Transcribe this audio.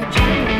magic.